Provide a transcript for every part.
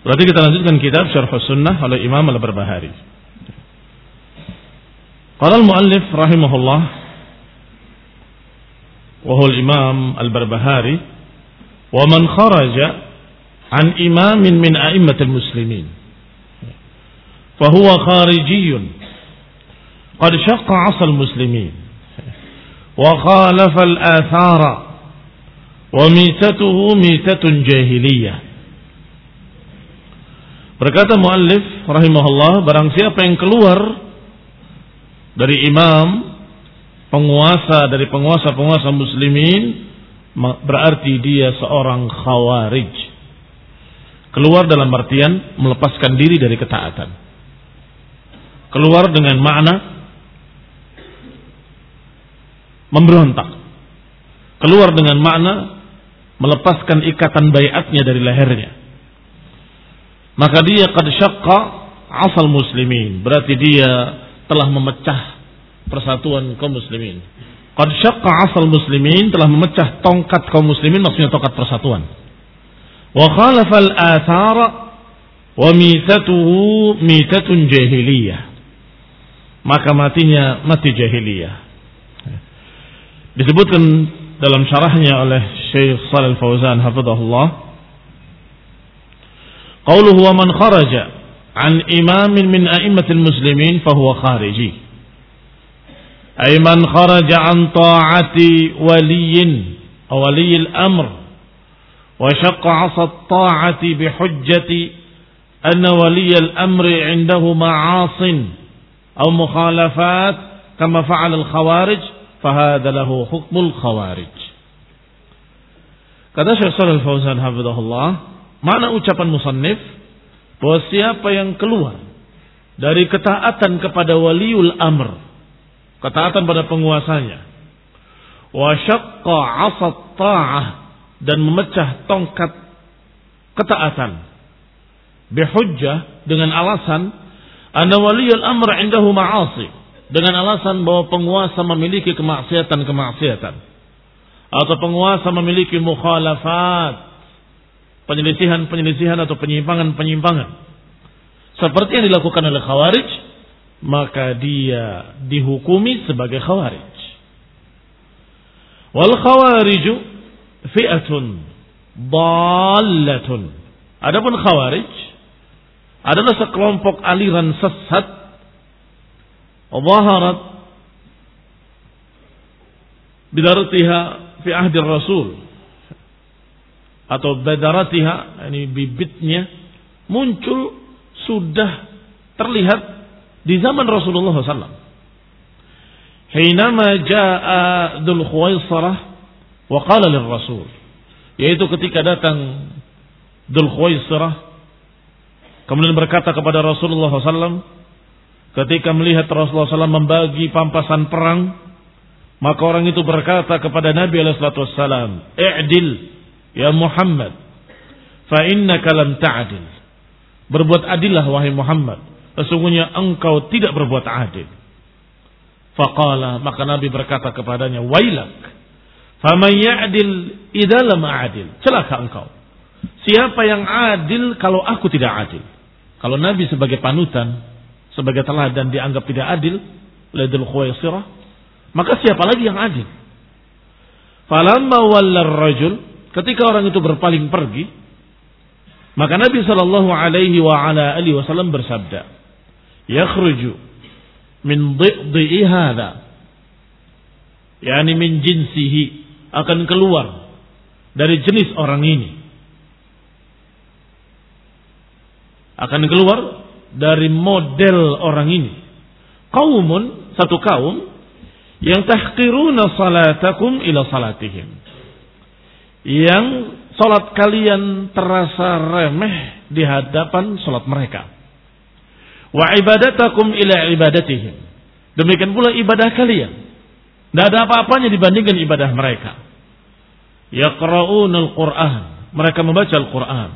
Berarti kita lanjutkan kitab Syarh Sunnah oleh Imam Al-Barbahari. Qala al-muallif rahimahullah wa huwa al-Imam Al-Barbahari wa man kharaja an imamin min a'immatil muslimin fa huwa kharijiyyun qad shaqqa 'asa al-muslimin wa khalafa al-athara wa mitatuhu mitatun jahiliyah Berkata muallif rahimahullah barang siapa yang keluar dari imam penguasa dari penguasa-penguasa muslimin berarti dia seorang khawarij. Keluar dalam artian melepaskan diri dari ketaatan. Keluar dengan makna memberontak. Keluar dengan makna melepaskan ikatan bayatnya dari lehernya maka dia qad syaqqa asal muslimin. Berarti dia telah memecah persatuan kaum muslimin. Qad syaqqa asal muslimin telah memecah tongkat kaum muslimin maksudnya tongkat persatuan. Wa khalafa al-athara wa mitatuhu mitatun jahiliyah. Maka matinya mati jahiliyah. Disebutkan dalam syarahnya oleh Syekh Shalal Fauzan hafizahullah قوله ومن خرج عن إمام من أئمة المسلمين فهو خارجي أي من خرج عن طاعة ولي أو ولي الأمر وشق عصى الطاعة بحجة أن ولي الأمر عنده معاص أو مخالفات كما فعل الخوارج فهذا له حكم الخوارج Kata Syekh Shalal Fauzan hafizahullah Mana ucapan musannif? Bahwa siapa yang keluar dari ketaatan kepada waliul amr, ketaatan pada penguasanya, wa dan memecah tongkat ketaatan bihujjah dengan alasan anna waliul amr indahu ma'asi dengan alasan bahwa penguasa memiliki kemaksiatan-kemaksiatan atau penguasa memiliki mukhalafat penyelisihan-penyelisihan atau penyimpangan-penyimpangan seperti yang dilakukan oleh Khawarij maka dia dihukumi sebagai khawarij. Wal khawariju fi'atun dallatun. Adapun khawarij adalah sekelompok aliran sesat zaharat bidaratiha fi ahdi Rasul atau badaratiha ini bibitnya muncul sudah terlihat di zaman Rasulullah SAW. Hinama ja'a Dhul Khuwaisarah wa qala Rasul. Yaitu ketika datang Dhul Khuwaisarah kemudian berkata kepada Rasulullah SAW ketika melihat Rasulullah SAW membagi pampasan perang maka orang itu berkata kepada Nabi SAW i'dil ya Muhammad fa innaka lam ta'dil berbuat adillah wahai Muhammad sesungguhnya engkau tidak berbuat adil Faqala maka Nabi berkata kepadanya, "Wailak. Faman ya'dil idza lam a'dil." Celaka engkau. Siapa yang adil kalau aku tidak adil? Kalau Nabi sebagai panutan, sebagai teladan dianggap tidak adil, ladul khuwaisirah, maka siapa lagi yang adil? Falamma wallar rajul, ketika orang itu berpaling pergi, maka Nabi sallallahu alaihi wasallam bersabda, "Yakhruju min dhi'i hadha. Yakni min jinsihi akan keluar dari jenis orang ini. Akan keluar dari model orang ini. Kaumun satu kaum yang tahqiruna salatakum ila salatihim yang salat kalian terasa remeh di hadapan salat mereka Wa ibadatakum ila ibadatihim. Demikian pula ibadah kalian. Tidak ada apa-apanya dibandingkan ibadah mereka. Yaqra'un al-Quran. Mereka membaca Al-Quran.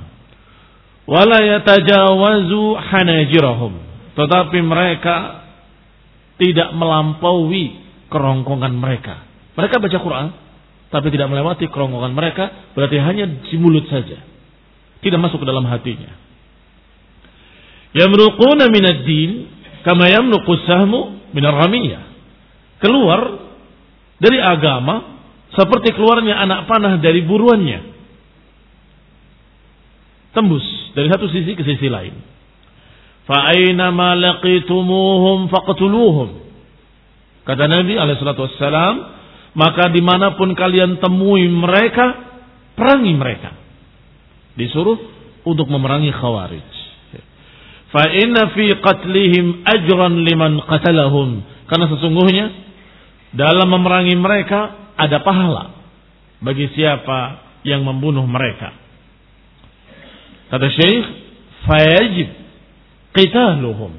Wala yatajawazu hanajirahum. Tetapi mereka tidak melampaui kerongkongan mereka. Mereka baca Quran, tapi tidak melewati kerongkongan mereka, berarti hanya di mulut saja. Tidak masuk ke dalam hatinya. Yamruquna minad din kama yamruqu sahmu minar ramiyah. Keluar dari agama seperti keluarnya anak panah dari buruannya. Tembus dari satu sisi ke sisi lain. Fa aina ma laqitumuhum faqtuluhum. Kata Nabi alaihi wassalam, maka di mana pun kalian temui mereka, perangi mereka. Disuruh untuk memerangi khawarij. Fa inna fi qatlihim ajran liman qatalahum. Karena sesungguhnya dalam memerangi mereka ada pahala bagi siapa yang membunuh mereka. Kata Syekh, fayajib qitaluhum.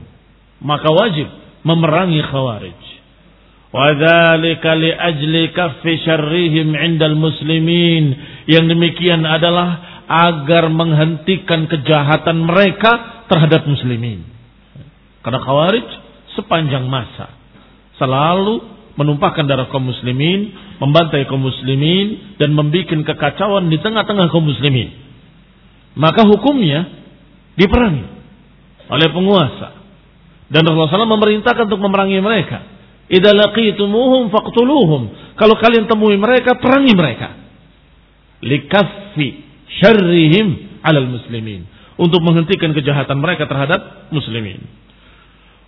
Maka wajib memerangi khawarij. Li ajli kaffi syarrihim indal muslimin. Yang demikian adalah agar menghentikan kejahatan mereka terhadap muslimin. Karena khawarij sepanjang masa selalu menumpahkan darah kaum muslimin, membantai kaum muslimin dan membuat kekacauan di tengah-tengah kaum muslimin. Maka hukumnya diperangi oleh penguasa. Dan Rasulullah SAW memerintahkan untuk memerangi mereka. Idza laqitumuhum faqtuluhum. Kalau kalian temui mereka, perangi mereka. Likaffi syarrihim alal muslimin untuk menghentikan kejahatan mereka terhadap muslimin.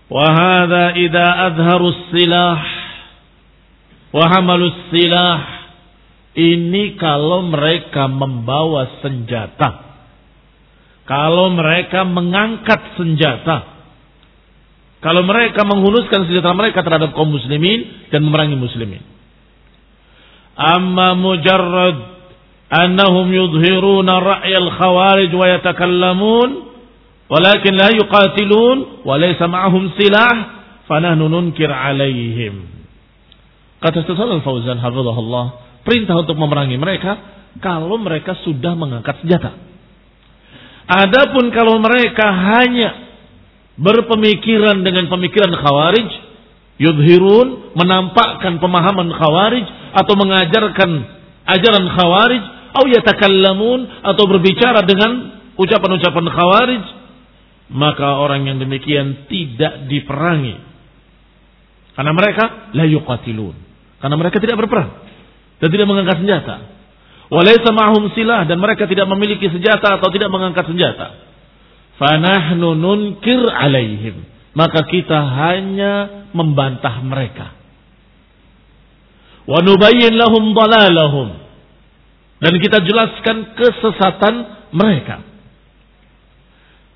Wahada ida adharus silah wahamalus silah ini kalau mereka membawa senjata. Kalau mereka mengangkat senjata. Kalau mereka menghunuskan senjata mereka terhadap kaum muslimin dan memerangi muslimin. Amma mujarrad annahum yudhiruna ra'yal khawarij wa yatakallamun walakin la yuqatilun wa laysa ma'ahum silah fanahnu nunkir alaihim. Kata Ustaz Fauzan hafizahullah, perintah untuk memerangi mereka kalau mereka sudah mengangkat senjata. Adapun kalau mereka hanya berpemikiran dengan pemikiran khawarij yudhirun menampakkan pemahaman khawarij atau mengajarkan ajaran khawarij au yatakallamun atau berbicara dengan ucapan-ucapan khawarij maka orang yang demikian tidak diperangi Karena mereka la yuqatilun. Karena mereka tidak berperang dan tidak mengangkat senjata. Walaysa silah dan mereka tidak memiliki senjata atau tidak mengangkat senjata. Fanahnu nunkir alaihim. Maka kita hanya membantah mereka. Wa nubayyin lahum dalalahum. Dan kita jelaskan kesesatan mereka.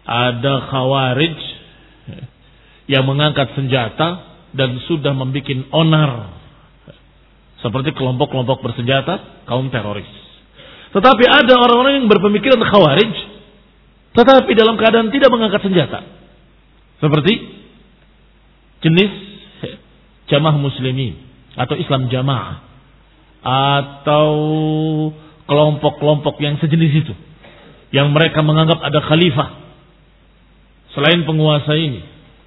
Ada khawarij yang mengangkat senjata dan sudah membuat onar seperti kelompok-kelompok bersenjata kaum teroris. Tetapi ada orang-orang yang berpemikiran khawarij tetapi dalam keadaan tidak mengangkat senjata. Seperti jenis jamaah muslimin atau Islam jamaah atau kelompok-kelompok yang sejenis itu yang mereka menganggap ada khalifah selain penguasa ini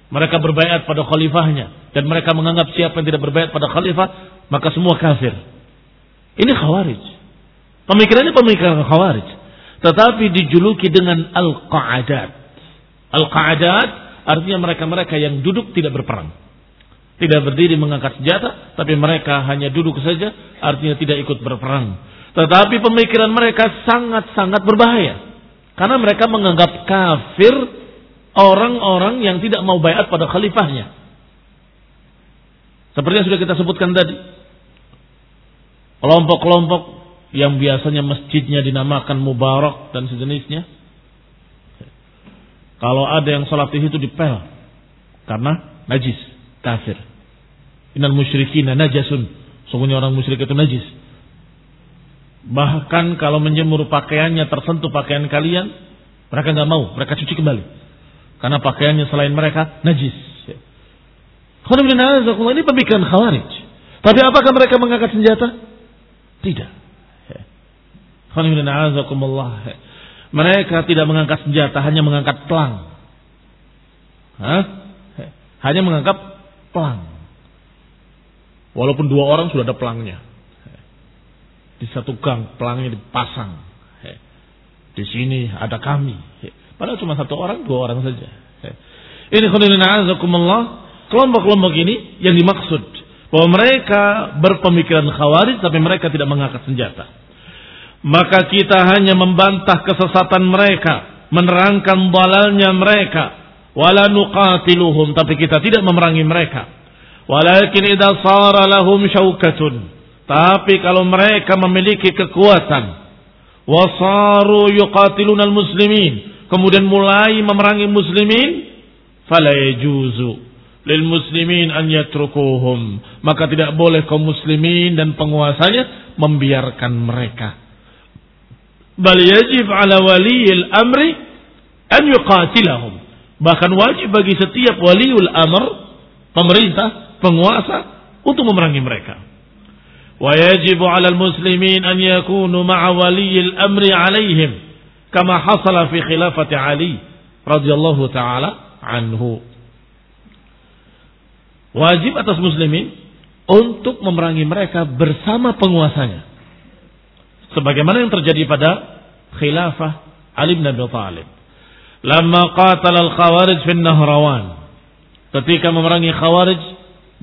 mereka berbaiat pada khalifahnya dan mereka menganggap siapa yang tidak berbaiat pada khalifah maka semua kafir. Ini khawarij. Pemikirannya pemikiran khawarij. Tetapi dijuluki dengan al-qa'adat. Al-qa'adat artinya mereka-mereka yang duduk tidak berperang. Tidak berdiri mengangkat senjata, tapi mereka hanya duduk saja, artinya tidak ikut berperang. Tetapi pemikiran mereka sangat-sangat berbahaya. Karena mereka menganggap kafir orang-orang yang tidak mau bayat pada khalifahnya. Seperti yang sudah kita sebutkan tadi. Kelompok-kelompok yang biasanya masjidnya dinamakan Mubarak dan sejenisnya. Kalau ada yang sholat di situ dipel. Karena najis, kafir. Inal musyrikin najasun. Sungguhnya orang musyrik itu najis. Bahkan kalau menjemur pakaiannya tersentuh pakaian kalian, mereka nggak mau, mereka cuci kembali. Karena pakaiannya selain mereka najis. Ini pemikiran khawarij. Tapi apakah mereka mengangkat senjata? Tidak. Mereka tidak mengangkat senjata, hanya mengangkat pelang. Hah? Hanya mengangkat pelang. Walaupun dua orang sudah ada pelangnya. Di satu gang pelangnya dipasang. Di sini ada kami. Padahal cuma satu orang, dua orang saja. Ini kelompok-kelompok ini yang dimaksud bahwa mereka berpemikiran khawarij tapi mereka tidak mengangkat senjata. Maka kita hanya membantah kesesatan mereka, menerangkan balalnya mereka, wala nuqatiluhum tapi kita tidak memerangi mereka. Walakin idza sara lahum syaukatun. Tapi kalau mereka memiliki kekuatan, wasaru yuqatiluna al-muslimin, kemudian mulai memerangi muslimin, fala yajuzu lil muslimin an yatrukuhum. Maka tidak boleh kaum muslimin dan penguasanya membiarkan mereka. Bal yajib ala waliyil amri an yuqatilahum. Bahkan wajib bagi setiap waliul amr, pemerintah, penguasa untuk memerangi mereka. Wa yajibu ala muslimin an yakunu ma'a amri alaihim kama hasala fi khilafati Ali radhiyallahu taala anhu. Wajib atas muslimin untuk memerangi mereka bersama penguasanya. Sebagaimana yang terjadi pada khilafah Ali bin Abi Thalib. Lama qatala al-khawarij fi Nahrawan. Ketika memerangi khawarij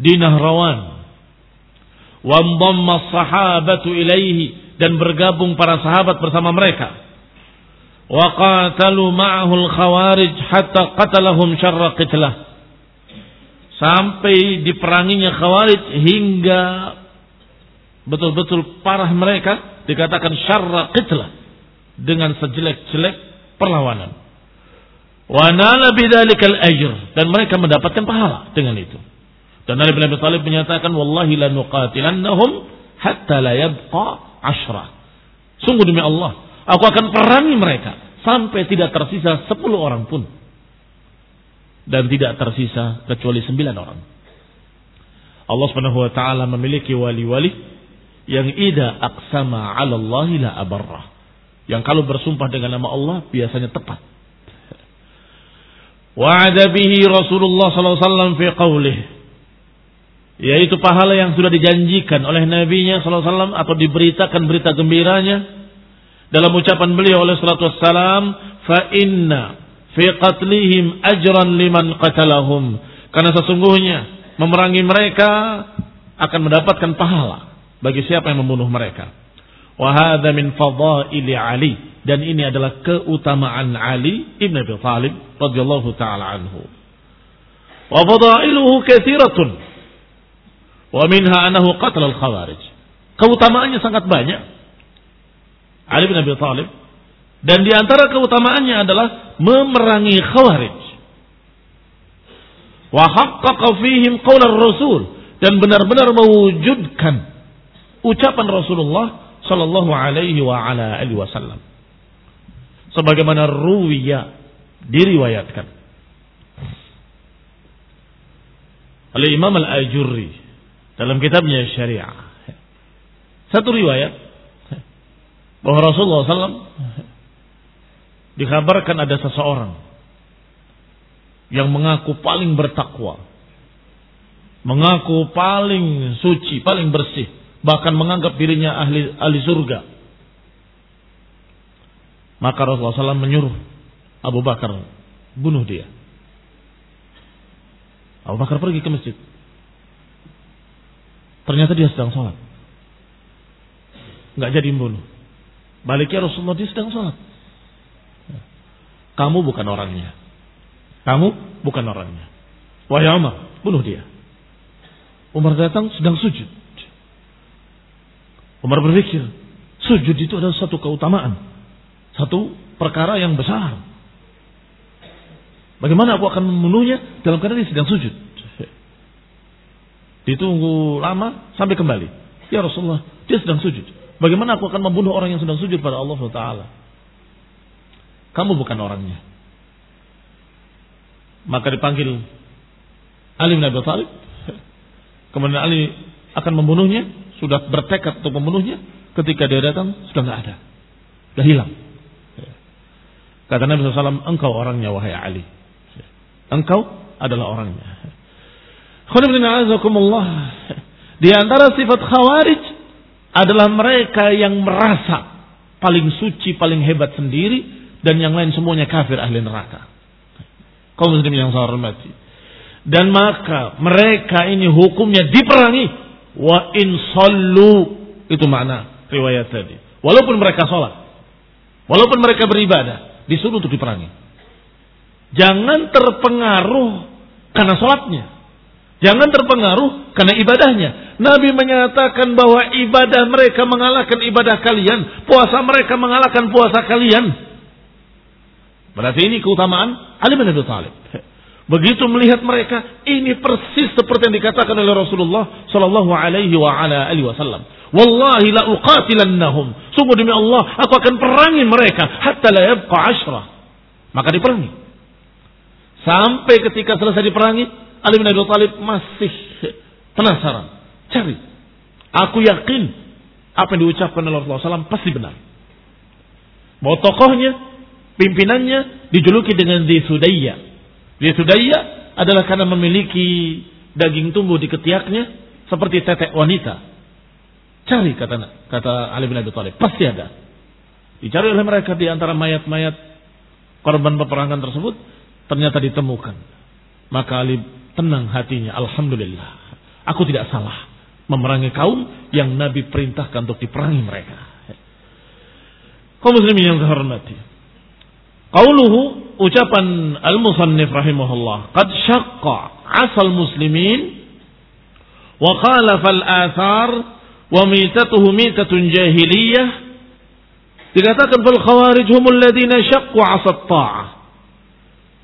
di Nahrawan. Wa sahabatu ilaihi dan bergabung para sahabat bersama mereka wa qatalu ma'ahu al-khawarij hatta qatalahum syarra qitlah sampai diperanginya khawarij hingga betul-betul parah mereka dikatakan syarra qitlah. Dengan sejelek-jelek perlawanan. Wa nala bidzalikal ajr. Dan mereka mendapatkan pahala dengan itu. Dan Ali bin Abi menyatakan wallahi la nuqatilannahum hatta la yabqa ashra. Sungguh demi Allah Aku akan perangi mereka sampai tidak tersisa sepuluh orang pun. Dan tidak tersisa kecuali sembilan orang. Allah subhanahu wa ta'ala memiliki wali-wali yang ida aksama ala la abarrah. Yang kalau bersumpah dengan nama Allah biasanya tepat. Wa'ada bihi Rasulullah SAW fi qawlih. Yaitu pahala yang sudah dijanjikan oleh Nabi-Nya SAW atau diberitakan berita gembiranya dalam ucapan beliau oleh salatu wassalam fa inna fi qatlihim ajran liman qatalahum karena sesungguhnya memerangi mereka akan mendapatkan pahala bagi siapa yang membunuh mereka. Wahada min fadaili Ali dan ini adalah keutamaan Ali ibn Abi Thalib radhiyallahu taala anhu. Wa fadailuhu katsiratun. Wa minha al-khawarij. Keutamaannya sangat banyak. Ali bin Abi Thalib dan di antara keutamaannya adalah memerangi khawarij. Wa haqqaqa fihim rasul dan benar-benar mewujudkan ucapan Rasulullah sallallahu alaihi wasallam. Sebagaimana ruwiya diriwayatkan oleh Imam Al-Ajurri dalam kitabnya Syariah. Satu riwayat bahwa Rasulullah SAW dikabarkan ada seseorang yang mengaku paling bertakwa mengaku paling suci, paling bersih, bahkan menganggap dirinya ahli ahli surga. Maka Rasulullah SAW menyuruh Abu Bakar bunuh dia. Abu Bakar pergi ke masjid. Ternyata dia sedang sholat. Nggak jadi membunuh. Baliknya Rasulullah dia sedang sholat. Kamu bukan orangnya. Kamu bukan orangnya. Wahai Umar, bunuh dia. Umar datang sedang sujud. Umar berpikir, sujud itu adalah satu keutamaan. Satu perkara yang besar. Bagaimana aku akan membunuhnya dalam keadaan dia sedang sujud? Ditunggu lama sampai kembali. Ya Rasulullah, dia sedang sujud. Bagaimana aku akan membunuh orang yang sedang sujud pada Allah Taala? Kamu bukan orangnya. Maka dipanggil Ali bin Abi Thalib Kemudian Ali akan membunuhnya, sudah bertekad untuk membunuhnya. Ketika dia datang, sudah nggak ada. Sudah hilang. Kata Nabi SAW, engkau orangnya wahai Ali. Engkau adalah orangnya. Di antara sifat khawarij adalah mereka yang merasa paling suci, paling hebat sendiri dan yang lain semuanya kafir ahli neraka. Kau muslim yang saya hormati dan maka mereka ini hukumnya diperangi wa in sallu itu makna riwayat tadi. Walaupun mereka sholat walaupun mereka beribadah disuruh untuk diperangi. Jangan terpengaruh karena sholatnya. Jangan terpengaruh karena ibadahnya. Nabi menyatakan bahwa ibadah mereka mengalahkan ibadah kalian puasa mereka mengalahkan puasa kalian. Berarti ini keutamaan Ali bin Abi Thalib Begitu melihat mereka, ini persis seperti yang dikatakan oleh Rasulullah Sallallahu Alaihi Wasallam. Wallahi la uqatilannahum. Sungguh demi Allah, aku akan perangi mereka hatta la yabqa ashra. Maka diperangi. Sampai ketika selesai diperangi, Ali bin Abi Thalib masih penasaran. Cari. Aku yakin apa yang diucapkan oleh Rasulullah SAW pasti benar. Bahwa tokohnya, pimpinannya dijuluki dengan Di Dia Sudaya adalah karena memiliki daging tumbuh di ketiaknya seperti tetek wanita. Cari kata kata Ali bin Abi Thalib, pasti ada. Dicari oleh mereka di antara mayat-mayat korban peperangan tersebut ternyata ditemukan. Maka Ali tenang hatinya, alhamdulillah. Aku tidak salah memerangi kaum yang Nabi perintahkan untuk diperangi mereka. Kaum muslimin yang terhormati. Qauluhu ucapan al-musannif rahimahullah qad syaqqa asal muslimin wa khalafa al-athar wa mitatuhu mitatun jahiliyah. Dikatakan fal khawarij humul ladina syaqqu asat ta'ah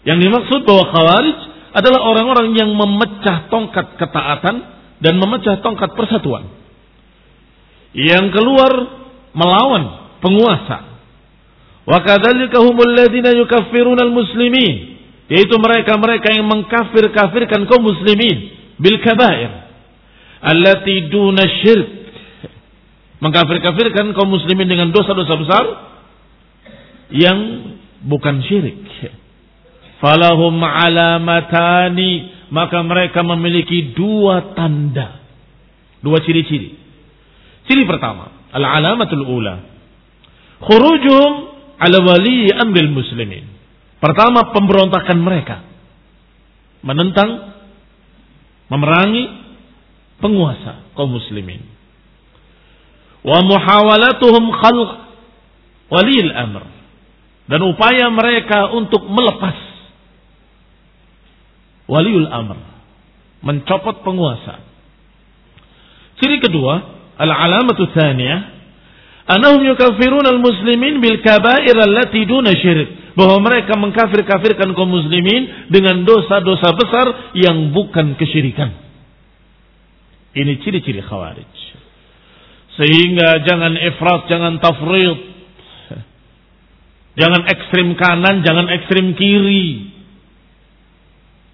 yang dimaksud bahwa khawarij adalah orang-orang yang memecah tongkat ketaatan dan memecah tongkat persatuan. Yang keluar melawan penguasa Wa kadzalika humul ladzina yukaffiruna al-muslimin, yaitu mereka-mereka yang mengkafir-kafirkan kaum muslimin bil kabair allati duna syirk. Mengkafir-kafirkan kaum muslimin dengan dosa-dosa besar yang bukan syirik. Falahum alamatani maka mereka memiliki dua tanda, dua ciri-ciri. Ciri pertama, al-alamatul ula. Khurujuhum ala wali ambil muslimin. Pertama pemberontakan mereka menentang Memerangi penguasa kaum muslimin. Wa muhawalatuhum khalq walil amr. Dan upaya mereka untuk melepas waliul amr. Mencopot penguasa. Ciri kedua, al-alamatu thaniyah, anahum yukaffirun al-muslimin bil kabair allati duna syirik. Bahwa mereka mengkafir-kafirkan kaum muslimin dengan dosa-dosa besar yang bukan kesyirikan. Ini ciri-ciri khawarij. Sehingga jangan ifrat, jangan tafrid. Jangan ekstrim kanan, jangan ekstrim kiri.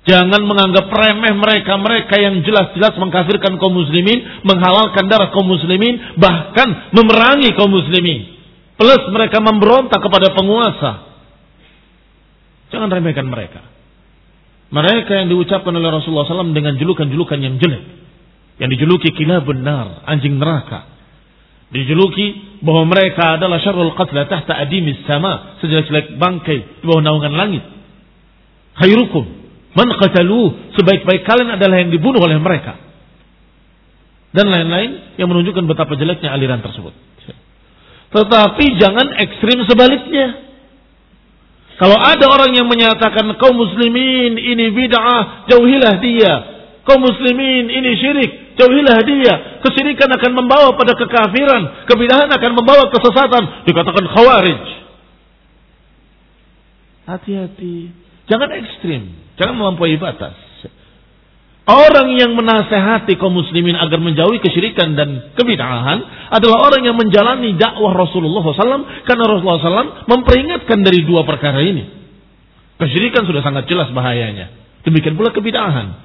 Jangan menganggap remeh mereka-mereka yang jelas-jelas mengkafirkan kaum muslimin, menghalalkan darah kaum muslimin, bahkan memerangi kaum muslimin. Plus mereka memberontak kepada penguasa. Jangan remehkan mereka. Mereka yang diucapkan oleh Rasulullah SAW dengan julukan-julukan yang jelek. Yang dijuluki kila benar, anjing neraka. Dijuluki bahwa mereka adalah syarul qatla tahta adimis sama. Sejelek-jelek bangkai di bawah naungan langit. Khairukum Man qatalu sebaik-baik kalian adalah yang dibunuh oleh mereka. Dan lain-lain yang menunjukkan betapa jeleknya aliran tersebut. Tetapi jangan ekstrim sebaliknya. Kalau ada orang yang menyatakan kaum muslimin ini bid'ah, jauhilah dia. Kaum muslimin ini syirik, jauhilah dia. Kesyirikan akan membawa pada kekafiran, kebidahan akan membawa kesesatan, dikatakan khawarij. Hati-hati, jangan ekstrim. Jangan melampaui batas. Orang yang menasehati kaum muslimin agar menjauhi kesyirikan dan kebid'ahan adalah orang yang menjalani dakwah Rasulullah SAW karena Rasulullah SAW memperingatkan dari dua perkara ini. Kesyirikan sudah sangat jelas bahayanya. Demikian pula kebid'ahan.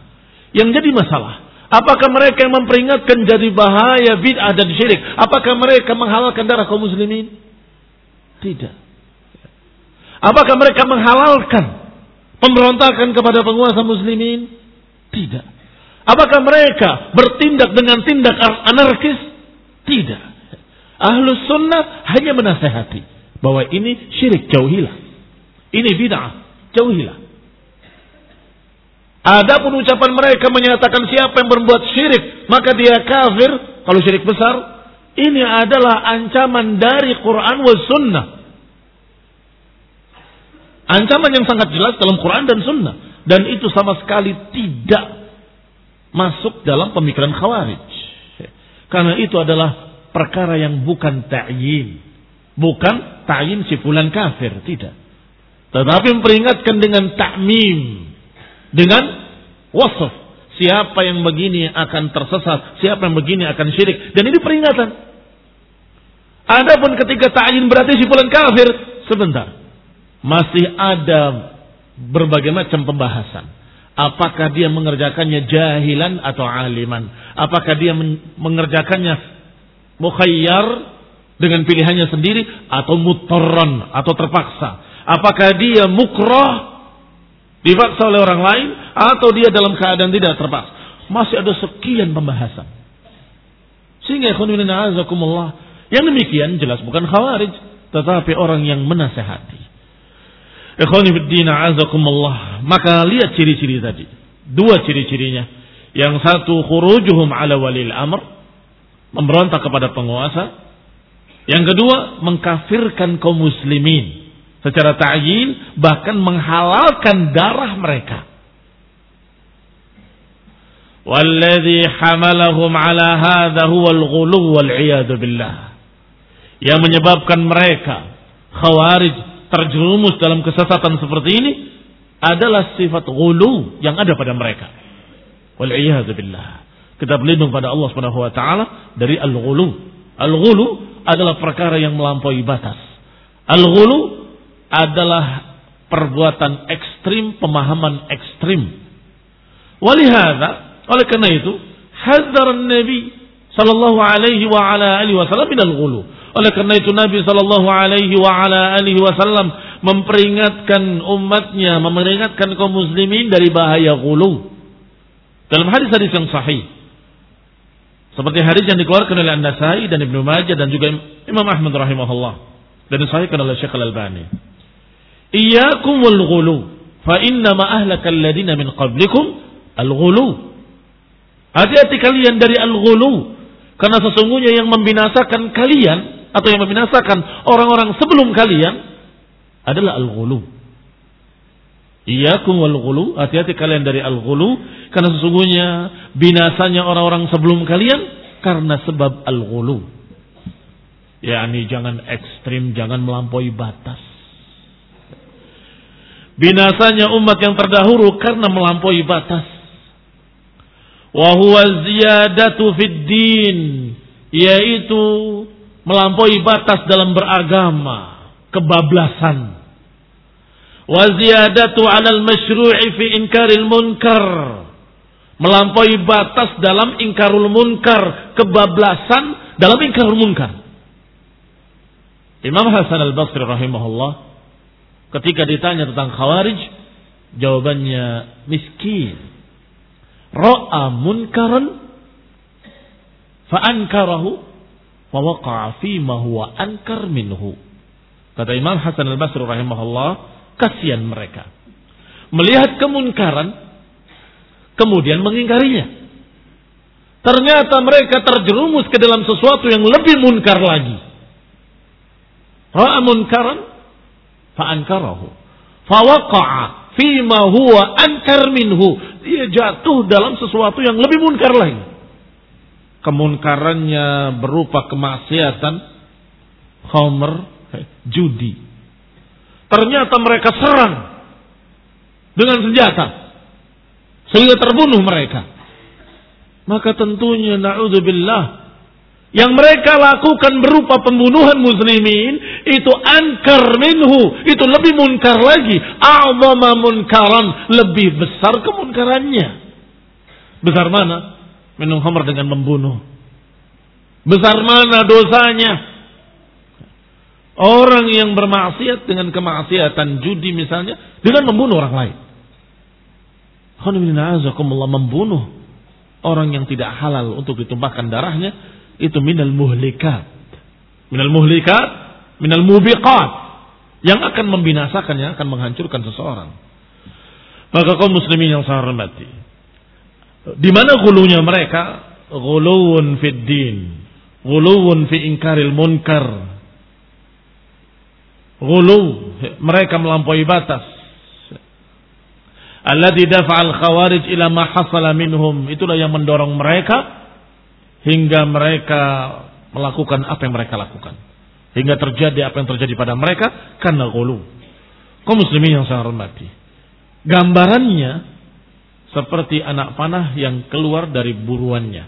Yang jadi masalah, apakah mereka yang memperingatkan jadi bahaya bid'ah dan syirik? Apakah mereka menghalalkan darah kaum muslimin? Tidak. Apakah mereka menghalalkan pemberontakan kepada penguasa muslimin? Tidak. Apakah mereka bertindak dengan tindak anarkis? Tidak. Ahlus sunnah hanya menasehati bahwa ini syirik jauhilah. Ini bid'ah jauhilah. Adapun ucapan mereka menyatakan siapa yang berbuat syirik maka dia kafir kalau syirik besar ini adalah ancaman dari Quran wa sunnah Ancaman yang sangat jelas dalam Quran dan Sunnah. Dan itu sama sekali tidak masuk dalam pemikiran khawarij. Karena itu adalah perkara yang bukan ta'yin. Bukan ta'yin si fulan kafir. Tidak. Tetapi memperingatkan dengan ta'mim. Dengan wasaf. Siapa yang begini akan tersesat. Siapa yang begini akan syirik. Dan ini peringatan. Adapun ketika ta'yin berarti si fulan kafir. Sebentar masih ada berbagai macam pembahasan. Apakah dia mengerjakannya jahilan atau aliman? Apakah dia mengerjakannya mukhayyar dengan pilihannya sendiri atau mutorron atau terpaksa? Apakah dia mukrah dipaksa oleh orang lain atau dia dalam keadaan tidak terpaksa? Masih ada sekian pembahasan. Sehingga yang demikian jelas bukan khawarij tetapi orang yang menasehati. Ikhwanifiddina azakumullah. Maka lihat ciri-ciri tadi. Dua ciri-cirinya. Yang satu khurujuhum ala walil amr. Memberontak kepada penguasa. Yang kedua mengkafirkan kaum muslimin. Secara ta'yin bahkan menghalalkan darah mereka. Walladhi hamalahum ala hadha huwa al-ghulu wal billah. Yang menyebabkan mereka khawarij terjerumus dalam kesesatan seperti ini adalah sifat gulu yang ada pada mereka. Wal. Kita berlindung pada Allah Subhanahu wa taala dari al-ghulu. Al-ghulu adalah perkara yang melampaui batas. Al-ghulu adalah perbuatan ekstrim, pemahaman ekstrim. Walihada, oleh karena itu, hadzar Nabi sallallahu alaihi wa ala alihi wasallam min al-ghulu oleh karena itu Nabi Shallallahu Alaihi Wasallam memperingatkan umatnya, memperingatkan kaum muslimin dari bahaya gulu. Dalam hadis-hadis yang sahih. Seperti hadis yang dikeluarkan oleh An-Nasai dan Ibnu Majah dan juga Imam Ahmad rahimahullah dan disahihkan oleh Syekh Al-Albani. Iyyakum wal ghulu fa inna ma ahlakal ladina min qablikum al ghulu. Hati-hati kalian dari al-ghulu. Karena sesungguhnya yang membinasakan kalian atau yang membinasakan orang-orang sebelum kalian adalah al-ghulu. Iyakum wal ghulu, hati-hati kalian dari al-ghulu karena sesungguhnya binasanya orang-orang sebelum kalian karena sebab al-ghulu. yakni jangan ekstrim, jangan melampaui batas. Binasanya umat yang terdahulu karena melampaui batas. Wa huwa ziyadatu fid din, yaitu melampaui batas dalam beragama, kebablasan. Wa ziyadatu 'alal masyru'i fi inkaril munkar. Melampaui batas dalam ingkarul munkar, kebablasan dalam ingkarul munkar. Imam Hasan al-Basri rahimahullah Ketika ditanya tentang khawarij, jawabannya miskin. Ra'a munkaran fa'ankarahu fawaqa'a ma huwa ankar minhu. Kata Imam Hasan al-Basri rahimahullah, kasihan mereka. Melihat kemunkaran, kemudian mengingkarinya. Ternyata mereka terjerumus ke dalam sesuatu yang lebih munkar lagi. Ra'a munkaran fa'ankarahu. Fawaqa'a fima huwa ankar minhu. Dia jatuh dalam sesuatu yang lebih munkar lagi. Kemunkarannya berupa kemaksiatan, khomer, judi. Ternyata mereka serang dengan senjata. Sehingga terbunuh mereka. Maka tentunya na'udzubillah yang mereka lakukan berupa pembunuhan muslimin itu ankar minhu itu lebih munkar lagi a'zama munkaran lebih besar kemunkarannya besar mana minum khamr dengan membunuh besar mana dosanya orang yang bermaksiat dengan kemaksiatan judi misalnya dengan membunuh orang lain membunuh orang yang tidak halal untuk ditumpahkan darahnya itu minal muhlikat. Minal muhlikat, minal mubiqat. Yang akan membinasakan, yang akan menghancurkan seseorang. Maka kaum muslimin yang saya hormati. Di mana gulunya mereka? Guluun fid din. Guluun fi inkaril munkar. Gulu. Mereka melampaui batas. Alladhi dafa'al khawarij ila ma hasala minhum. Itulah yang mendorong mereka hingga mereka melakukan apa yang mereka lakukan. Hingga terjadi apa yang terjadi pada mereka karena gulu. Kau muslimin yang saya hormati. Gambarannya seperti anak panah yang keluar dari buruannya.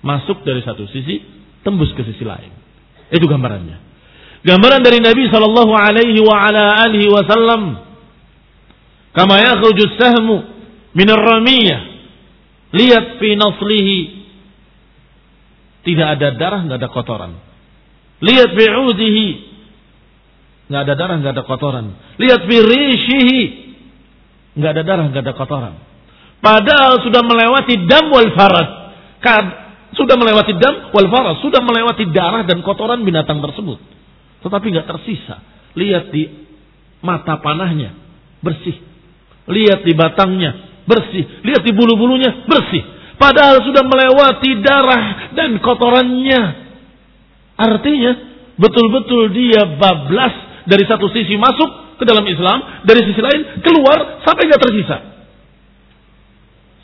Masuk dari satu sisi, tembus ke sisi lain. Itu gambarannya. Gambaran dari Nabi sallallahu alaihi wa ala alihi wasallam kama yakhruju sahmu min ar-ramiyah lihat fi naslihi tidak ada darah, nggak ada kotoran. Lihat bi'udihi. Nggak ada darah, nggak ada kotoran. Lihat birishihi. Nggak ada darah, nggak ada kotoran. Padahal sudah melewati dam wal farad. Sudah melewati dam wal farad. Sudah melewati darah dan kotoran binatang tersebut. Tetapi nggak tersisa. Lihat di mata panahnya. Bersih. Lihat di batangnya. Bersih. Lihat di bulu-bulunya. Bersih Padahal sudah melewati darah dan kotorannya. Artinya betul-betul dia bablas dari satu sisi masuk ke dalam Islam, dari sisi lain keluar sampai nggak tersisa.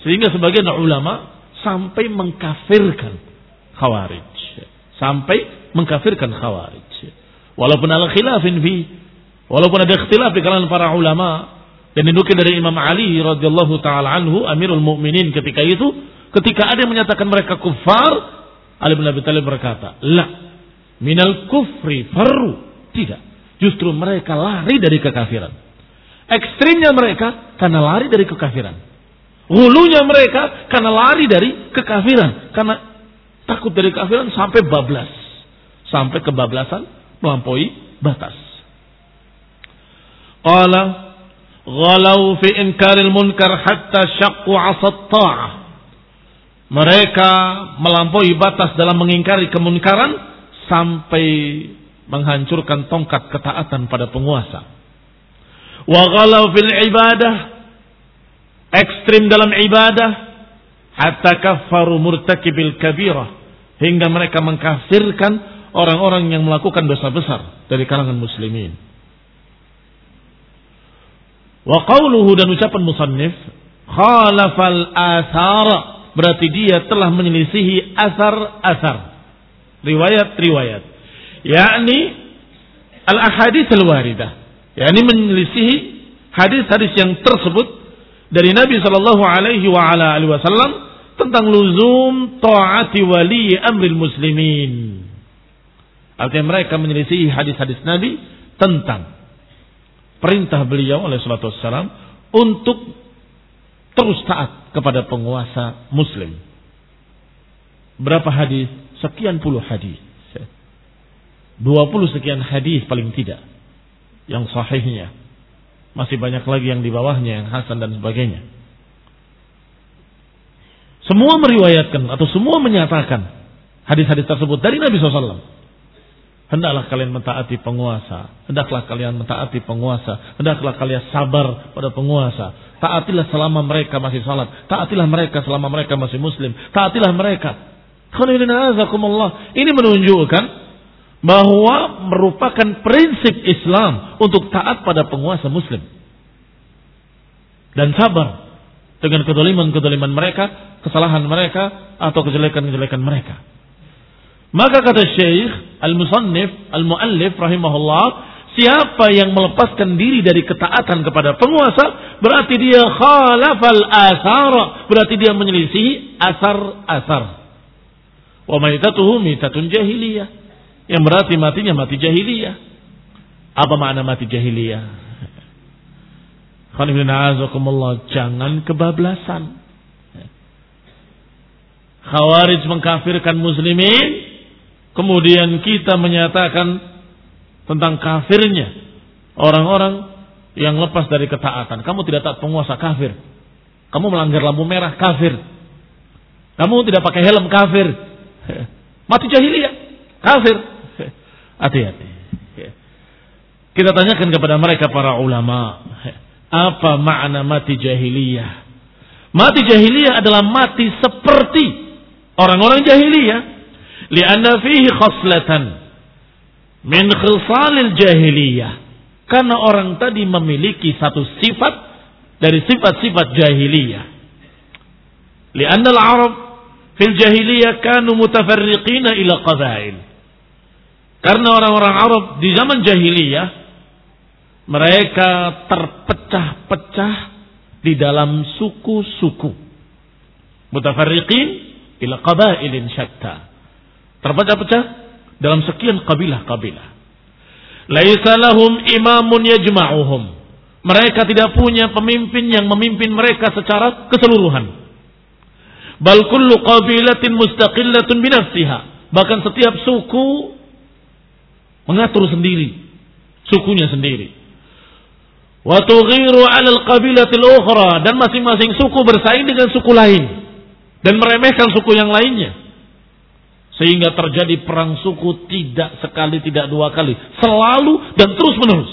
Sehingga sebagian ulama sampai mengkafirkan khawarij. Sampai mengkafirkan khawarij. Walaupun ala khilafin fi. Walaupun ada ikhtilaf di kalangan para ulama. Dan dinukil dari Imam Ali radhiyallahu taala anhu Amirul Mukminin ketika itu Ketika ada yang menyatakan mereka kufar, Ali bin Abi Thalib berkata, "La, minal kufri faru." Tidak. Justru mereka lari dari kekafiran. Ekstrimnya mereka karena lari dari kekafiran. Hulunya mereka karena lari dari kekafiran. Karena takut dari kekafiran sampai bablas. Sampai kebablasan melampaui batas. Qala ghalau fi inkaril munkar hatta syaqqu mereka melampaui batas dalam mengingkari kemunkaran sampai menghancurkan tongkat ketaatan pada penguasa. Wa ghalau fil ibadah ekstrim dalam ibadah hatta kaffaru murtakibil kabirah hingga mereka mengkafirkan orang-orang yang melakukan dosa besar dari kalangan muslimin. Wa qawluhu dan ucapan musannif khalafal asar berarti dia telah menyelisihi asar-asar. Riwayat-riwayat. Yakni al ahadits al waridah yakni menyelisihi hadis-hadis yang tersebut dari Nabi sallallahu alaihi wasallam tentang luzum taati wali amril muslimin. Artinya mereka menyelisihi hadis-hadis Nabi tentang perintah beliau oleh salatu wassalam untuk terus taat kepada penguasa muslim. Berapa hadis? Sekian puluh hadis. Dua puluh sekian hadis paling tidak. Yang sahihnya. Masih banyak lagi yang di bawahnya, yang hasan dan sebagainya. Semua meriwayatkan atau semua menyatakan hadis-hadis tersebut dari Nabi SAW. Hendaklah kalian mentaati penguasa. Hendaklah kalian mentaati penguasa. Hendaklah kalian sabar pada penguasa. Taatilah selama mereka masih salat. Taatilah mereka selama mereka masih muslim. Taatilah mereka. Ini menunjukkan bahwa merupakan prinsip Islam untuk taat pada penguasa muslim. Dan sabar dengan kedoliman-kedoliman mereka, kesalahan mereka, atau kejelekan-kejelekan mereka. Maka kata Syekh Al-Musannif Al-Muallif rahimahullah, siapa yang melepaskan diri dari ketaatan kepada penguasa, berarti dia khalafal asar, berarti dia menyelisihi asar-asar. Wa maitatuhu mitatun jahiliyah. Yang berarti matinya mati jahiliyah. Apa makna mati jahiliyah? Jangan kebablasan. Khawarij mengkafirkan muslimin. Kemudian kita menyatakan tentang kafirnya. Orang-orang yang lepas dari ketaatan. Kamu tidak taat penguasa kafir. Kamu melanggar lampu merah kafir. Kamu tidak pakai helm kafir. Mati jahiliyah. Kafir. Hati-hati. Kita tanyakan kepada mereka para ulama. Apa makna mati jahiliyah? Mati jahiliyah adalah mati seperti orang-orang jahiliyah. Lianna fihi khaslatan min khisalil jahiliyah. Karena orang tadi memiliki satu sifat dari sifat-sifat jahiliyah. Lianna al-Arab fil jahiliyah kanu mutafarriqina ila qabail. Karena orang-orang Arab di zaman jahiliyah mereka terpecah-pecah di dalam suku-suku. Mutafarriqin ila qabailin syatta. Terpecah-pecah dalam sekian kabilah-kabilah. Laisa lahum imamun yajma'uhum. Mereka tidak punya pemimpin yang memimpin mereka secara keseluruhan. Bal kullu qabilatin mustaqillatun binafsiha. Bahkan setiap suku mengatur sendiri. Sukunya sendiri. Wa tughiru 'ala al-qabilatil ukhra dan masing-masing suku bersaing dengan suku lain dan meremehkan suku yang lainnya. Sehingga terjadi perang suku tidak sekali, tidak dua kali, selalu dan terus-menerus.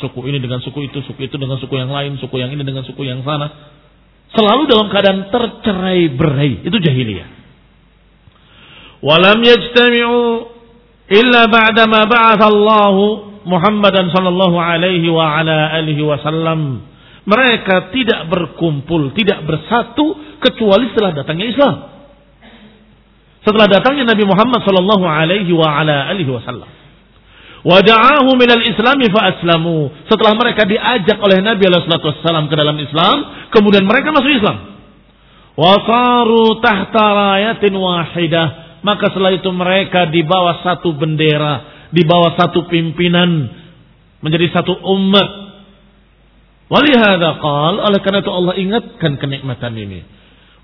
Suku ini dengan suku itu, suku itu dengan suku yang lain, suku yang ini dengan suku yang sana. Selalu dalam keadaan tercerai-berai. Itu jahiliyah. Walam yajtami'u illa ba'da ma ba'athallahu Muhammadan sallallahu alaihi wa ala alihi wasallam. Mereka tidak berkumpul, tidak bersatu kecuali setelah datangnya Islam. Setelah datangnya Nabi Muhammad sallallahu alaihi wa ala alihi wasallam. Wada'ahu minal islami fa aslamu. Setelah mereka diajak oleh Nabi alaihi wasallam ke dalam Islam, kemudian mereka masuk Islam. Wasaru tahta rayatin wahidah. Maka setelah itu mereka di bawah satu bendera di bawah satu pimpinan menjadi satu umat. Walihada qal oleh karena itu Allah ingatkan kenikmatan ini.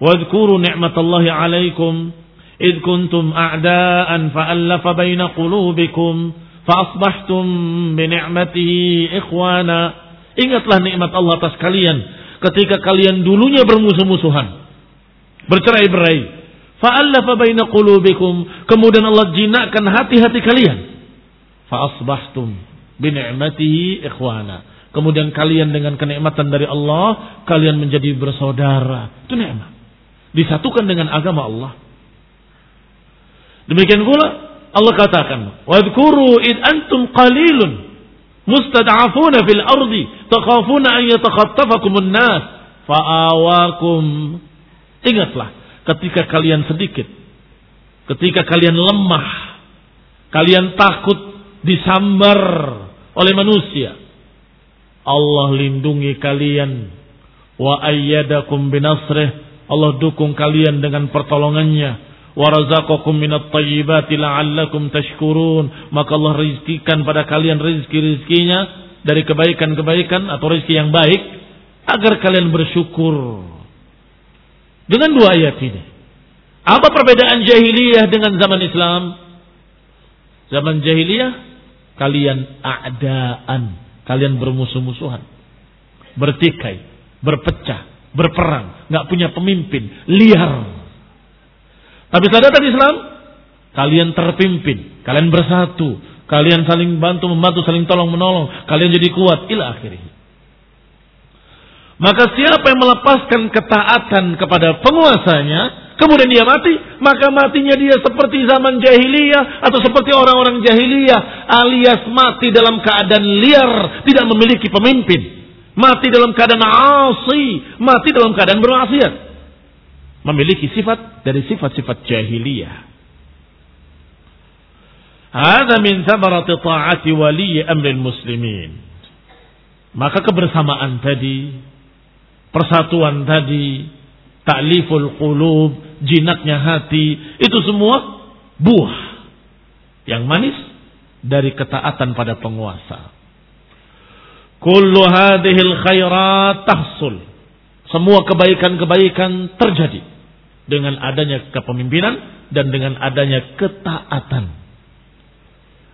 Wadhkuru ni'matallahi 'alaikum id kuntum a'daan fa'allafa baina qulubikum fa'asbahtum bi ni'matihi ikhwana. Ingatlah nikmat Allah atas kalian ketika kalian dulunya bermusuh-musuhan. Bercerai-berai. Fa'allafa baina qulubikum. Kemudian Allah jinakkan hati-hati kalian Fa'asbahtum bini'matihi ikhwana. Kemudian kalian dengan kenikmatan dari Allah, kalian menjadi bersaudara. Itu nikmat. disatukan dengan agama Allah. Demikian pula Allah katakan, "Wadhkuru id antum qalilun mustad'afuna fil ardi takhafuna an yatakhattafakum an-nas fa'awakum." Ingatlah ketika kalian sedikit, ketika kalian lemah, kalian takut disambar oleh manusia. Allah lindungi kalian wa ayyadakum binasrih. Allah dukung kalian dengan pertolongannya warazaqakum minat tayyibati la'allakum tashkurun maka Allah rizkikan pada kalian rizki-rizkinya dari kebaikan-kebaikan atau rizki yang baik agar kalian bersyukur dengan dua ayat ini. Apa perbedaan jahiliyah dengan zaman Islam? Zaman jahiliyah kalian a'daan. Kalian bermusuh-musuhan. Bertikai berpecah berperang. Nggak punya pemimpin. Liar. Tapi setelah datang Islam, kalian terpimpin, kalian bersatu, kalian saling bantu membantu, saling tolong menolong, kalian jadi kuat. Ila akhirnya. Maka siapa yang melepaskan ketaatan kepada penguasanya, kemudian dia mati, maka matinya dia seperti zaman jahiliyah atau seperti orang-orang jahiliyah alias mati dalam keadaan liar, tidak memiliki pemimpin. Mati dalam keadaan asi, mati dalam keadaan bermaksiat memiliki sifat dari sifat-sifat jahiliyah. Hada min thamarati ta'ati wali amril muslimin. Maka kebersamaan tadi, persatuan tadi, ta'liful qulub, jinaknya hati, itu semua buah yang manis dari ketaatan pada penguasa. Kullu hadhil khairat tahsul. Semua kebaikan-kebaikan terjadi dengan adanya kepemimpinan dan dengan adanya ketaatan.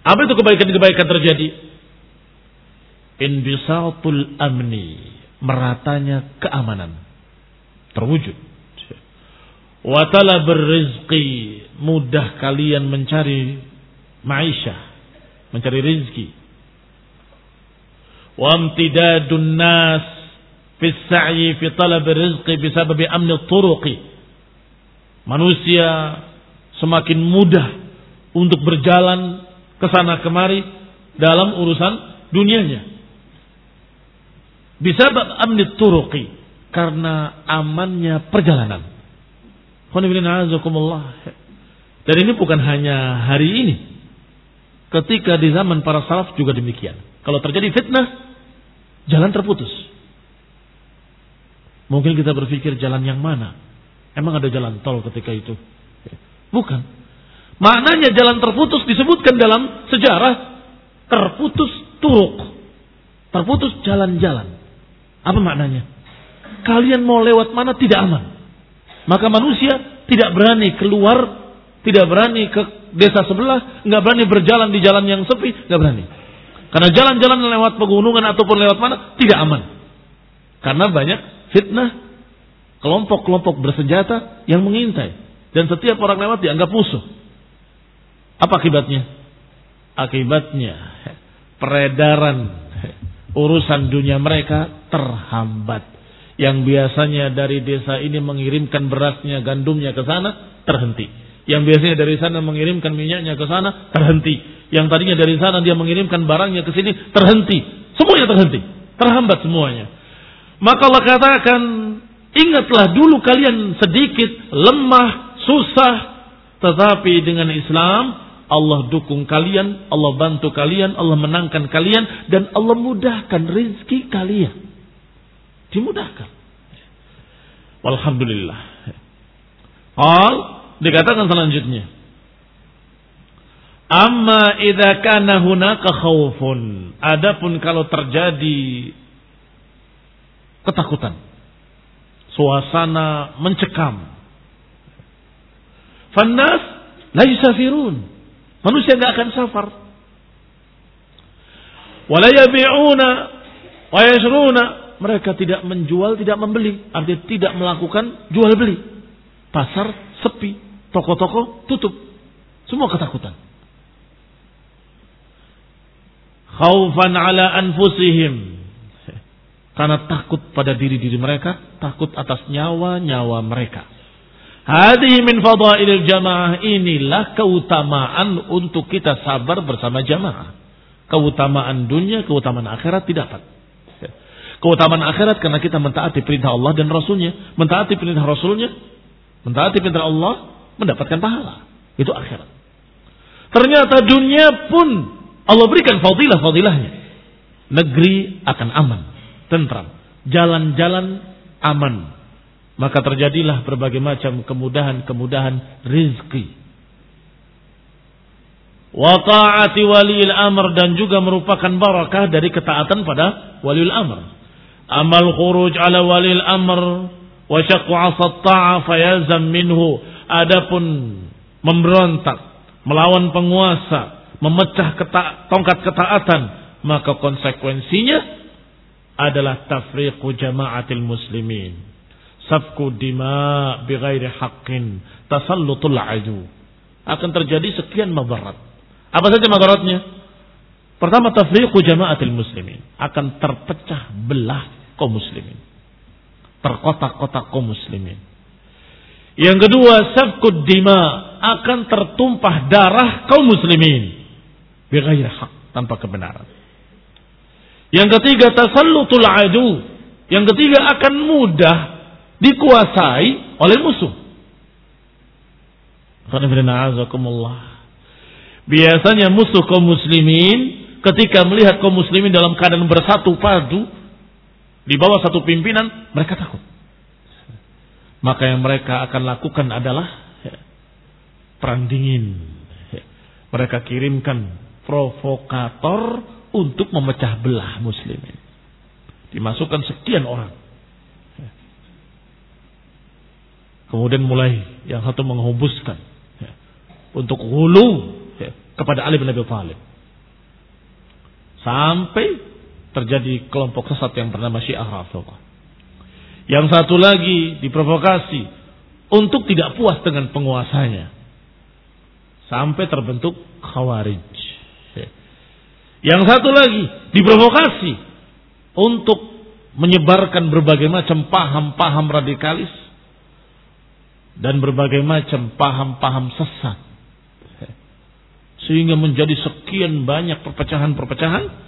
Apa itu kebaikan-kebaikan terjadi? Inbisatul amni, meratanya keamanan terwujud. Watala berizki, mudah kalian mencari maisha, mencari rizki. Wamtidadun nas fi sa'i fi talab rizqi bisababi amni turuqi manusia semakin mudah untuk berjalan ke sana kemari dalam urusan dunianya. Bisa amni turuqi karena amannya perjalanan. Dan ini bukan hanya hari ini. Ketika di zaman para salaf juga demikian. Kalau terjadi fitnah, jalan terputus. Mungkin kita berpikir jalan yang mana? Emang ada jalan tol ketika itu? Bukan. Maknanya jalan terputus disebutkan dalam sejarah terputus turuk. Terputus jalan-jalan. Apa maknanya? Kalian mau lewat mana tidak aman. Maka manusia tidak berani keluar, tidak berani ke desa sebelah, nggak berani berjalan di jalan yang sepi, nggak berani. Karena jalan-jalan lewat pegunungan ataupun lewat mana tidak aman. Karena banyak fitnah, kelompok-kelompok bersenjata yang mengintai dan setiap orang lewat dianggap musuh. Apa akibatnya? Akibatnya peredaran urusan dunia mereka terhambat. Yang biasanya dari desa ini mengirimkan berasnya, gandumnya ke sana terhenti. Yang biasanya dari sana mengirimkan minyaknya ke sana terhenti. Yang tadinya dari sana dia mengirimkan barangnya ke sini terhenti. Semuanya terhenti, terhambat semuanya. Maka Allah katakan Ingatlah dulu kalian sedikit lemah, susah, tetapi dengan Islam Allah dukung kalian, Allah bantu kalian, Allah menangkan kalian dan Allah mudahkan rizki kalian. Dimudahkan. Alhamdulillah. Al dikatakan selanjutnya. Amma idza kana hunaka khaufun. Adapun kalau terjadi ketakutan suasana mencekam. Fannas la yusafirun. Manusia nggak akan safar. Wala yabi'una wa yashruna. Mereka tidak menjual, tidak membeli. Artinya tidak melakukan jual beli. Pasar sepi, toko-toko tutup. Semua ketakutan. Khaufan ala anfusihim karena takut pada diri-diri mereka, takut atas nyawa-nyawa mereka. Hadhi min fadailil jamaah inilah keutamaan untuk kita sabar bersama jamaah. Keutamaan dunia, keutamaan akhirat didapat. Keutamaan akhirat karena kita mentaati perintah Allah dan Rasulnya. Mentaati perintah Rasulnya, mentaati perintah Allah, mendapatkan pahala. Itu akhirat. Ternyata dunia pun Allah berikan fadilah-fadilahnya. Negeri akan aman, tentram. Jalan-jalan aman, maka terjadilah berbagai macam kemudahan-kemudahan rizki. Wa ta'ati waliil amr dan juga merupakan barakah dari ketaatan pada waliil amr. Khuruj ala waliil amr wa syaqqu 'asat ta'a fayalzam minhu. Adapun memberontak, melawan penguasa, memecah keta tongkat ketaatan, maka konsekuensinya adalah tafriqu jama'atil muslimin. Safku dima bighairi haqqin tasallutul adu. Akan terjadi sekian madarat. Apa saja madaratnya? Pertama tafriqu jamaatil muslimin. Akan terpecah belah kaum muslimin. Terkotak-kotak kaum muslimin. Yang kedua safku dima akan tertumpah darah kaum muslimin. Bighairi haq tanpa kebenaran. Yang ketiga tasallutul adu. Yang ketiga akan mudah dikuasai oleh musuh. Biasanya musuh kaum muslimin ketika melihat kaum muslimin dalam keadaan bersatu padu di bawah satu pimpinan, mereka takut. Maka yang mereka akan lakukan adalah perang dingin. Mereka kirimkan provokator untuk memecah belah muslimin. Dimasukkan sekian orang Kemudian mulai yang satu menghembuskan untuk hulu kepada Ali bin Abi Thalib. Sampai terjadi kelompok sesat yang bernama Syiah Rafidhah. Yang satu lagi diprovokasi untuk tidak puas dengan penguasanya. Sampai terbentuk Khawarij. Ya. Yang satu lagi diprovokasi untuk menyebarkan berbagai macam paham-paham radikalis dan berbagai macam paham-paham sesat. Sehingga menjadi sekian banyak perpecahan-perpecahan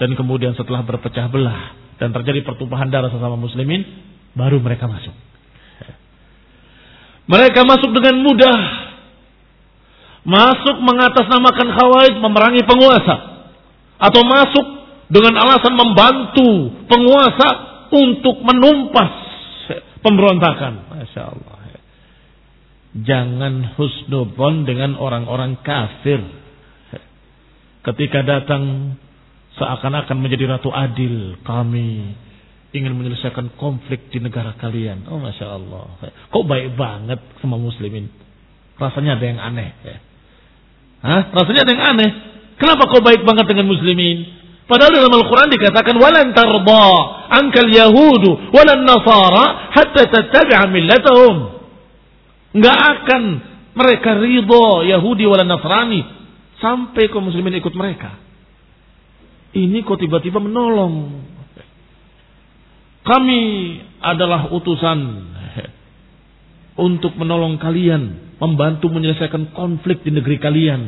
dan kemudian setelah berpecah belah dan terjadi pertumpahan darah sesama muslimin, baru mereka masuk. Mereka masuk dengan mudah. Masuk mengatasnamakan khawarij memerangi penguasa. Atau masuk dengan alasan membantu penguasa untuk menumpas pemberontakan. Masya Allah. Jangan husnubon dengan orang-orang kafir. Ketika datang seakan-akan menjadi ratu adil. Kami ingin menyelesaikan konflik di negara kalian. Oh Masya Allah. Kok baik banget sama muslimin. Rasanya ada yang aneh. Hah? Rasanya ada yang aneh. Kenapa kau baik banget dengan muslimin? Padahal dalam Al-Quran dikatakan walan tarda angkal yahudu walan nasara hatta tattabi'a millatahum. Nggak akan mereka ridho Yahudi wala Nasrani sampai kaum muslimin ikut mereka. Ini kok tiba-tiba menolong. Kami adalah utusan untuk menolong kalian, membantu menyelesaikan konflik di negeri kalian.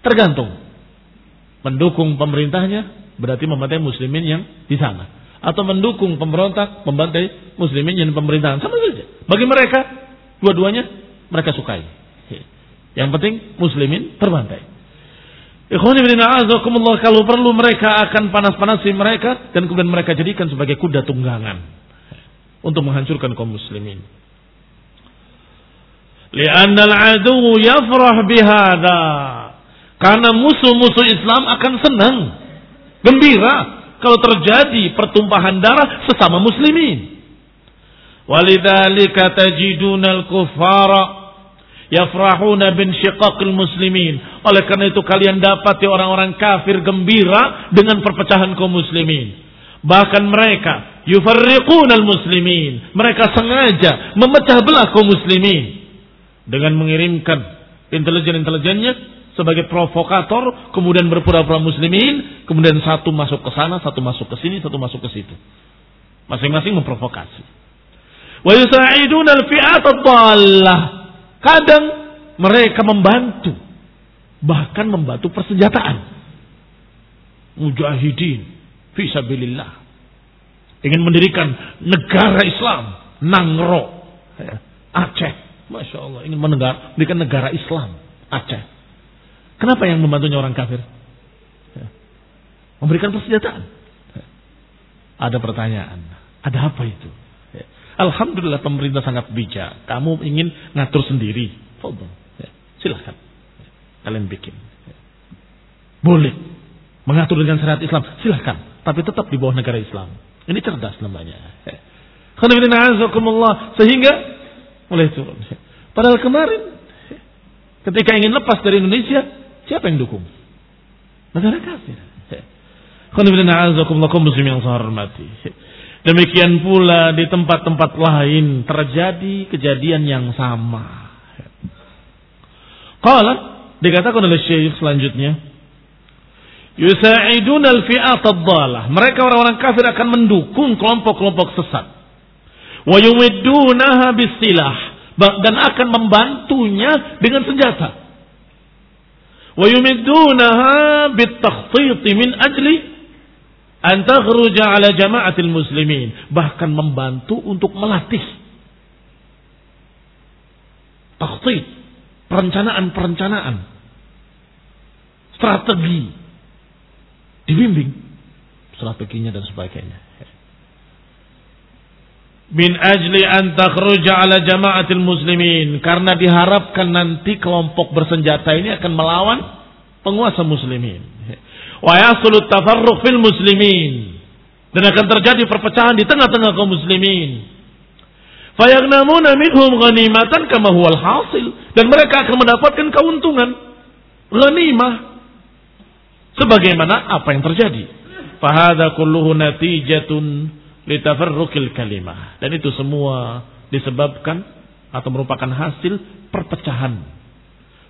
Tergantung. Mendukung pemerintahnya berarti membantai muslimin yang di sana atau mendukung pemberontak, membantai muslimin yang pemerintahan. Sama saja. Bagi mereka, dua-duanya mereka sukai. Yang penting muslimin terbantai. Kalau perlu mereka akan panas-panasi mereka dan kemudian mereka jadikan sebagai kuda tunggangan untuk menghancurkan kaum muslimin. Li'annal adu yafrah bihada. Karena musuh-musuh Islam akan senang, gembira kalau terjadi pertumpahan darah sesama muslimin. Walidzalika tajidunal kufara yafrahuna bin syiqaqil muslimin. Oleh karena itu kalian dapati orang-orang kafir gembira dengan perpecahan kaum muslimin. Bahkan mereka yufarriqunal muslimin. Mereka sengaja memecah belah kaum muslimin dengan mengirimkan intelijen-intelijennya sebagai provokator, kemudian berpura-pura muslimin, kemudian satu masuk ke sana, satu masuk ke sini, satu masuk ke situ. Masing-masing memprovokasi. Wa yusa'iduna al-fi'at ad-dhallah. Kadang mereka membantu bahkan membantu persenjataan. Mujahidin fisabilillah. Ingin mendirikan negara Islam, Nangro, ya, Aceh. Masya Allah, ingin mendirikan negara Islam, Aceh. Kenapa yang membantunya orang kafir? Ya. Memberikan persenjataan. Ya. Ada pertanyaan, ada apa itu? Ya. Alhamdulillah pemerintah sangat bijak. Kamu ingin ngatur sendiri. Ya. Silahkan. Kalian bikin. Boleh. Mengatur dengan syariat Islam. Silahkan. Tapi tetap di bawah negara Islam. Ini cerdas namanya. Sehingga mulai turun. Padahal kemarin ketika ingin lepas dari Indonesia, siapa yang dukung? Negara kafir. Demikian pula di tempat-tempat lain terjadi kejadian yang sama. Kalau dikatakan oleh Syekh selanjutnya, Yusa'idun al-fi'at ad-dalah. Mereka orang-orang kafir akan mendukung kelompok-kelompok sesat. Wa yumiddunaha bisilah. Dan akan membantunya dengan senjata. Wa yumiddunaha bitakhtiti min ajli an takhruja ala jama'atil muslimin. Bahkan membantu untuk melatih. Takhtit. Perencanaan-perencanaan. Strategi dibimbing strateginya dan sebagainya. Min ajli an takhruja ala jama'atil muslimin karena diharapkan nanti kelompok bersenjata ini akan melawan penguasa muslimin. Wa yasulu tafarruq fil muslimin dan akan terjadi perpecahan di tengah-tengah kaum muslimin. Fayagnamuna minhum ghanimatan kama huwal hasil dan mereka akan mendapatkan keuntungan ghanimah Sebagaimana apa yang terjadi. Fahada kulluhu natijatun litafarrukil kalimah. Dan itu semua disebabkan atau merupakan hasil perpecahan.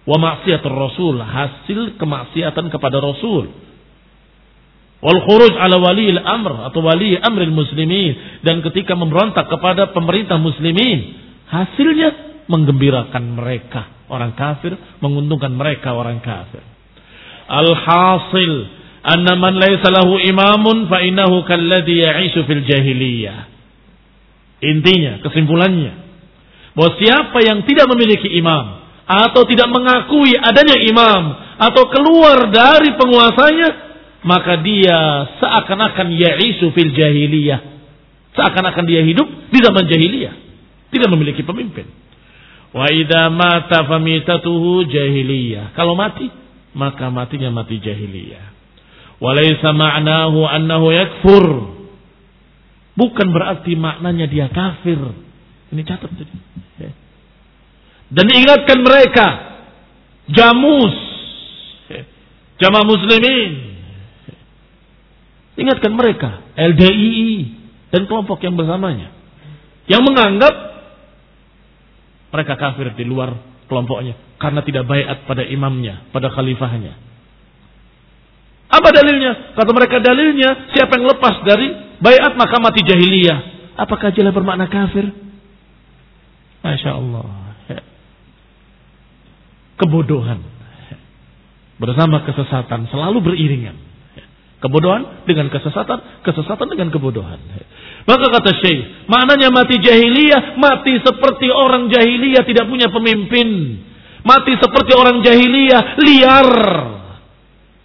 Wa maksiatul rasul. Hasil kemaksiatan kepada rasul. Wal khuruj ala wali amr atau wali amril muslimin. Dan ketika memberontak kepada pemerintah muslimin. Hasilnya menggembirakan mereka. Orang kafir menguntungkan mereka orang kafir. Al-hasil anna man laysa lahu imamun fa innahu kalladhi ya'ishu fil jahiliyah. Intinya, kesimpulannya bahwa siapa yang tidak memiliki imam atau tidak mengakui adanya imam atau keluar dari penguasanya maka dia seakan-akan ya'ishu fil jahiliyah. Seakan-akan dia hidup di zaman jahiliyah, tidak memiliki pemimpin. Wa idza mata famitatuhu jahiliyah. Kalau mati maka matinya mati jahiliyah. Walaysa ma'nahu annahu yakfur. Bukan berarti maknanya dia kafir. Ini catat tadi. Dan ingatkan mereka jamus jamaah muslimin. Ingatkan mereka LDII dan kelompok yang bersamanya yang menganggap mereka kafir di luar kelompoknya karena tidak bayat pada imamnya, pada khalifahnya. Apa dalilnya? Kata mereka dalilnya, siapa yang lepas dari bayat maka mati jahiliyah. Apakah jelas bermakna kafir? Masya Allah. Kebodohan. Bersama kesesatan selalu beriringan. Kebodohan dengan kesesatan, kesesatan dengan kebodohan. Maka kata Syekh, maknanya mati jahiliyah, mati seperti orang jahiliyah tidak punya pemimpin. Mati seperti orang jahiliyah, liar.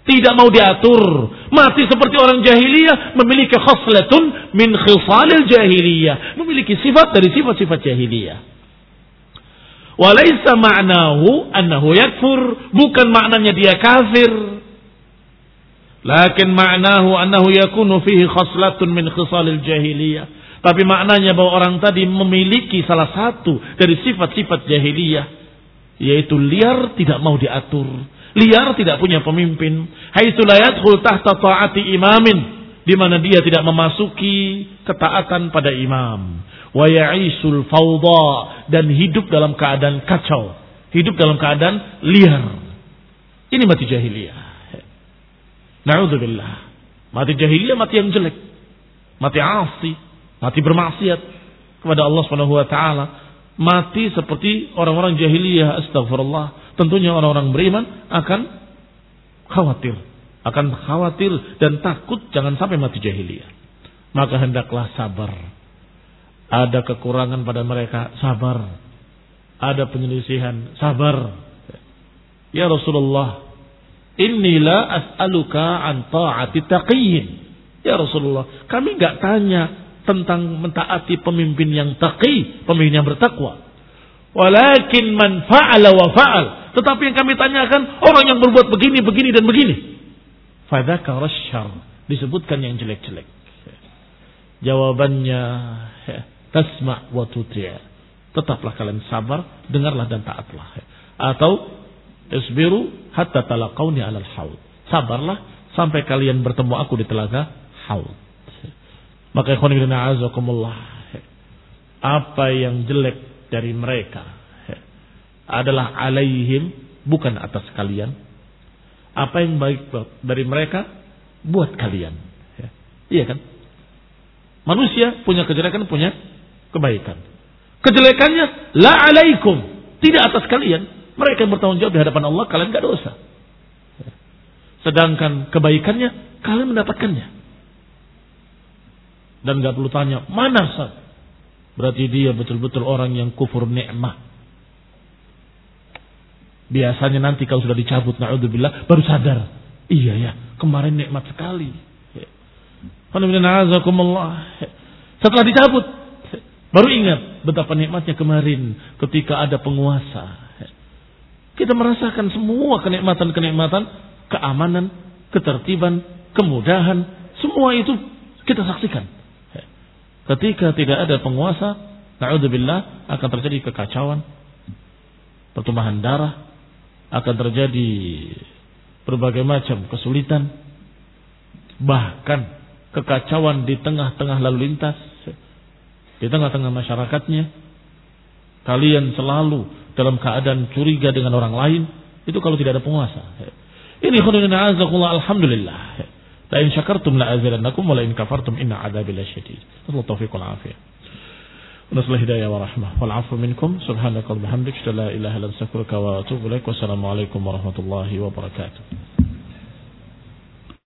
Tidak mau diatur. Mati seperti orang jahiliyah, memiliki khoslatun min khisalil jahiliyah. Memiliki sifat dari sifat-sifat jahiliyah. Walaysa ma'nahu annahu yakfur. Bukan maknanya dia kafir. Lakin ma'nahu annahu yakunu fihi khoslatun min khisalil jahiliyah. Tapi maknanya bahwa orang tadi memiliki salah satu dari sifat-sifat jahiliyah yaitu liar tidak mau diatur, liar tidak punya pemimpin. Haitsu la yadkhul tahta ta'ati imamin, di mana dia tidak memasuki ketaatan pada imam. Wa ya'isul fawda dan hidup dalam keadaan kacau, hidup dalam keadaan liar. Ini mati jahiliyah. Na'udzubillah. Mati jahiliyah mati yang jelek. Mati asi, mati bermaksiat. kepada Allah Subhanahu wa taala, mati seperti orang-orang jahiliyah, astagfirullah. Tentunya orang-orang beriman akan khawatir, akan khawatir dan takut jangan sampai mati jahiliyah. Maka hendaklah sabar. Ada kekurangan pada mereka, sabar. Ada penyelisihan, sabar. Ya Rasulullah, inilah as'aluka an ta'ati taqiyyin. Ya Rasulullah, kami nggak tanya tentang mentaati pemimpin yang taqi, pemimpin yang bertakwa. Walakin man fa'ala wa fa'al. Tetapi yang kami tanyakan orang yang berbuat begini, begini dan begini. Fadzakara syarr. Disebutkan yang jelek-jelek. Jawabannya tasma' wa tuti'. Tetaplah kalian sabar, dengarlah dan taatlah. Atau isbiru hatta talaqauni 'alal haud. Sabarlah sampai kalian bertemu aku di telaga haud. Maka ikhwan azakumullah. Apa yang jelek dari mereka adalah alaihim bukan atas kalian. Apa yang baik dari mereka buat kalian. Iya kan? Manusia punya kejelekan, punya kebaikan. Kejelekannya la alaikum, tidak atas kalian. Mereka bertanggung jawab di hadapan Allah, kalian gak dosa. Sedangkan kebaikannya, kalian mendapatkannya. Dan gak perlu tanya, mana sah? Berarti dia betul-betul orang yang kufur nikmah. Biasanya nanti kalau sudah dicabut, na'udzubillah, baru sadar. Iya ya, kemarin nikmat sekali. Setelah dicabut, baru ingat betapa nikmatnya kemarin ketika ada penguasa. Kita merasakan semua kenikmatan-kenikmatan, keamanan, ketertiban, kemudahan, semua itu kita saksikan. Ketika tidak ada penguasa, na'udzubillah akan terjadi kekacauan, pertumbuhan darah, akan terjadi berbagai macam kesulitan, bahkan kekacauan di tengah-tengah lalu lintas, di tengah-tengah masyarakatnya, kalian selalu dalam keadaan curiga dengan orang lain, itu kalau tidak ada penguasa. Ini khudunina azakullah alhamdulillah. La in syakartum la azilannakum wa la in kafartum inna adzabi lasyadid. Allah taufiq wal afiyah. نصل هداية ورحمة والعفو منكم سبحانك اللهم وبحمدك لا إله إلا أنت أستغفرك وأتوب إليك والسلام عليكم ورحمة الله وبركاته